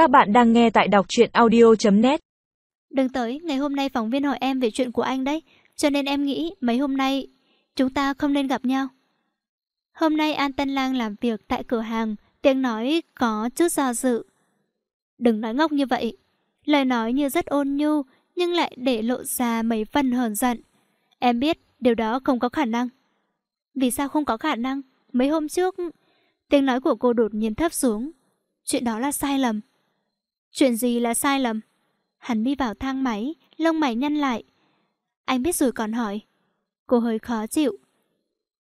Các bạn đang nghe tại đọc truyện audio.net Đừng tới, ngày hôm nay phóng viên hỏi em về chuyện của anh đấy, cho nên em nghĩ mấy hôm nay chúng ta không nên gặp nhau. Hôm nay An Tân Lang làm việc tại cửa hàng, tiếng nói có chút do dự. Đừng nói ngốc như vậy, lời nói như rất ôn nhu nhưng lại để lộ ra mấy phần hờn giận. Em biết điều đó không có khả năng. Vì sao không có khả năng? Mấy hôm trước, tiếng nói của cô đột nhiên thấp xuống. Chuyện đó là sai lầm. Chuyện gì là sai lầm? Hắn đi vào thang máy, lông mày nhăn lại. Anh biết rồi còn hỏi. Cô hơi khó chịu.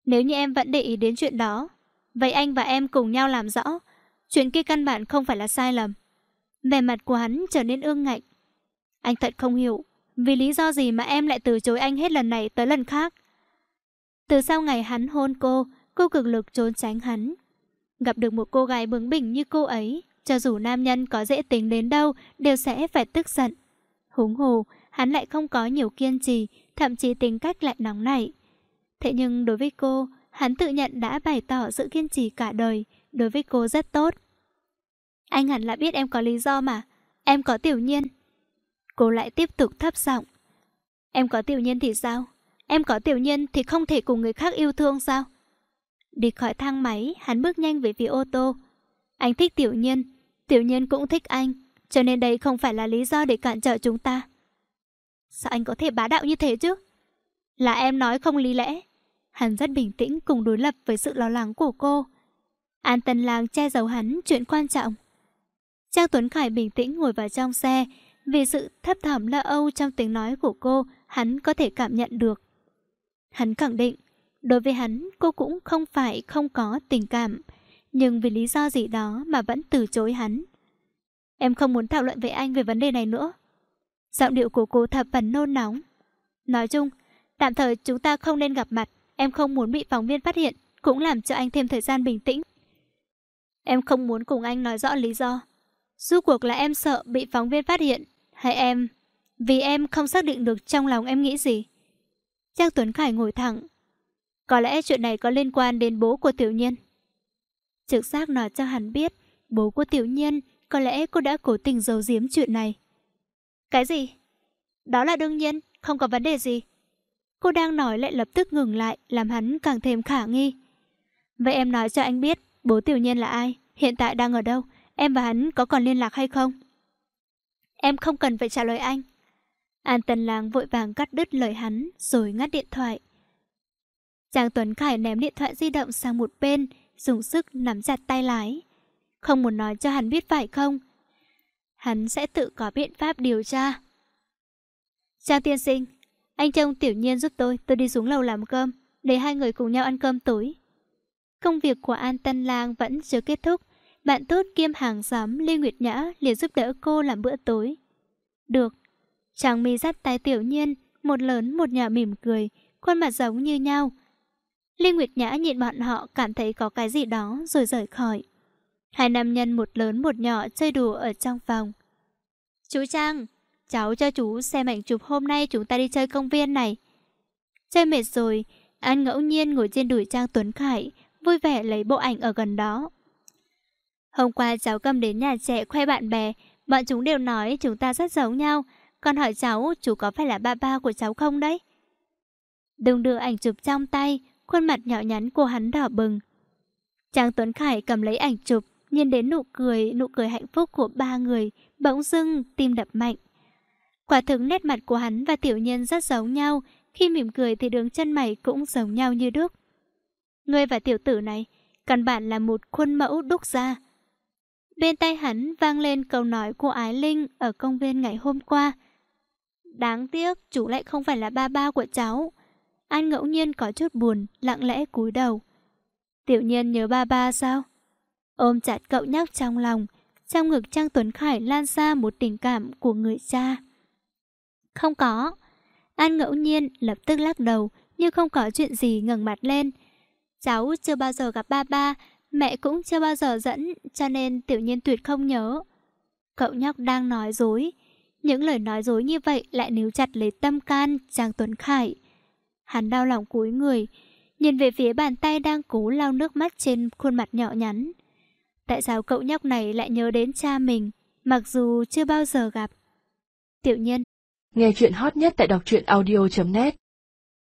Nếu như em vẫn để ý đến chuyện đó, vậy anh và em cùng nhau làm rõ. Chuyện kia căn bản không phải là sai lầm. Vẻ mặt của hắn trở nên ương ngạnh. Anh thật không hiểu, vì lý do gì mà em lại từ chối anh hết lần này tới lần khác. Từ sau ngày hắn hôn cô, cô cực lực trốn tránh hắn. Gặp được một cô gái bướng bỉnh như cô ấy, cho dù nam nhân có dễ tính đến đâu, đều sẽ phải tức giận. Húng hồ, hắn lại không có nhiều kiên trì, thậm chí tính cách lại nóng nảy. Thế nhưng đối với cô, hắn tự nhận đã bày tỏ sự kiên trì cả đời, đối với cô rất tốt. Anh hẳn là biết em có lý do mà, em có tiểu nhiên. Cô lại tiếp tục thấp giọng. Em có tiểu nhiên thì sao? Em có tiểu nhiên thì không thể cùng người khác yêu thương sao? Đi khỏi thang máy, hắn bước nhanh về phía ô tô. Anh thích tiểu nhiên, tiểu nhiên cũng thích anh, cho nên đây không phải là lý do để cản trở chúng ta. Sao anh có thể bá đạo như thế chứ? Là em nói không lý lẽ. Hắn rất bình tĩnh cùng đối lập với sự lo lắng của cô. An Tân Lang che giấu hắn chuyện quan trọng. Trang Tuấn Khải bình tĩnh ngồi vào trong xe, vì sự thấp thỏm lo âu trong tiếng nói của cô, hắn có thể cảm nhận được. Hắn khẳng định, đối với hắn cô cũng không phải không có tình cảm, nhưng vì lý do gì đó mà vẫn từ chối hắn. Em không muốn thảo luận với anh về vấn đề này nữa. Giọng điệu của cô thập phần nôn nóng. Nói chung, tạm thời chúng ta không nên gặp mặt, em không muốn bị phóng viên phát hiện, cũng làm cho anh thêm thời gian bình tĩnh. Em không muốn cùng anh nói rõ lý do. Rốt cuộc là em sợ bị phóng viên phát hiện, hay em... Vì em không xác định được trong lòng em nghĩ gì. Trang Tuấn Khải ngồi thẳng. Có lẽ chuyện này có liên quan đến bố của Tiểu Nhiên. Trực giác nói cho hắn biết, bố của Tiểu Nhiên, có lẽ cô đã cố tình giấu giếm chuyện này. Cái gì? Đó là đương nhiên, không có vấn đề gì. Cô đang nói lại lập tức ngừng lại, làm hắn càng thêm khả nghi. Vậy em nói cho anh biết, bố Tiểu Nhiên là ai? Hiện tại đang ở đâu? Em và hắn có còn liên lạc hay không? Em không cần phải trả lời anh. An Tần Lang vội vàng cắt đứt lời hắn, rồi ngắt điện thoại. chàng Tuấn Khải ném điện thoại di động sang một bên, dùng sức nắm chặt tay lái. Không muốn nói cho hắn biết phải không? Hắn sẽ tự có biện pháp điều tra. Trang tiên sinh, anh trông tiểu nhiên giúp tôi, tôi đi xuống lầu làm cơm, để hai người cùng nhau ăn cơm tối. Công việc của An Tân Lang vẫn chưa kết thúc, bạn tốt kiêm hàng xóm Lê Nguyệt Nhã liền giúp đỡ cô làm bữa tối. Được. Chàng mi dắt tay tiểu nhiên, một lớn một nhỏ mỉm cười, khuôn mặt giống như nhau. Linh Nguyệt Nhã nhìn bọn họ cảm thấy có cái gì đó rồi rời khỏi. Hai nam nhân một lớn một nhỏ chơi đùa ở trong phòng. Chú Trang, cháu cho chú xem ảnh chụp hôm nay chúng ta đi chơi công viên này. Chơi mệt rồi, An ngẫu nhiên ngồi trên đùi Trang Tuấn Khải, vui vẻ lấy bộ ảnh ở gần đó. Hôm qua cháu cầm đến nhà trẻ khoe bạn bè, bọn chúng đều nói chúng ta rất giống nhau. Còn hỏi cháu, chú có phải là ba ba của cháu không đấy? Đừng đưa ảnh chụp trong tay, khuôn mặt nhỏ nhắn của hắn đỏ bừng. Trang Tuấn Khải cầm lấy ảnh chụp, nhìn đến nụ cười, nụ cười hạnh phúc của ba người, bỗng dưng tim đập mạnh. Quả thực nét mặt của hắn và tiểu nhân rất giống nhau, khi mỉm cười thì đường chân mày cũng giống nhau như đúc. Ngươi và tiểu tử này, căn bản là một khuôn mẫu đúc ra. Bên tay hắn vang lên câu nói của Ái Linh ở công viên ngày hôm qua. Đáng tiếc, chủ lại không phải là ba ba của cháu. An ngẫu nhiên có chút buồn, lặng lẽ cúi đầu. Tiểu nhiên nhớ ba ba sao? Ôm chặt cậu nhóc trong lòng, trong ngực Trang Tuấn Khải lan ra một tình cảm của người cha. Không có. An ngẫu nhiên lập tức lắc đầu, như không có chuyện gì ngẩng mặt lên. Cháu chưa bao giờ gặp ba ba, Mẹ cũng chưa bao giờ dẫn, cho nên tiểu nhiên tuyệt không nhớ. Cậu nhóc đang nói dối. Những lời nói dối như vậy lại níu chặt lấy tâm can Trang Tuấn Khải. Hắn đau lòng cúi người, nhìn về phía bàn tay đang cố lau nước mắt trên khuôn mặt nhỏ nhắn. Tại sao cậu nhóc này lại nhớ đến cha mình? mặc dù chưa bao giờ gặp. Tiểu nhân Nghe chuyện hot nhất tại đọc truyện audio.net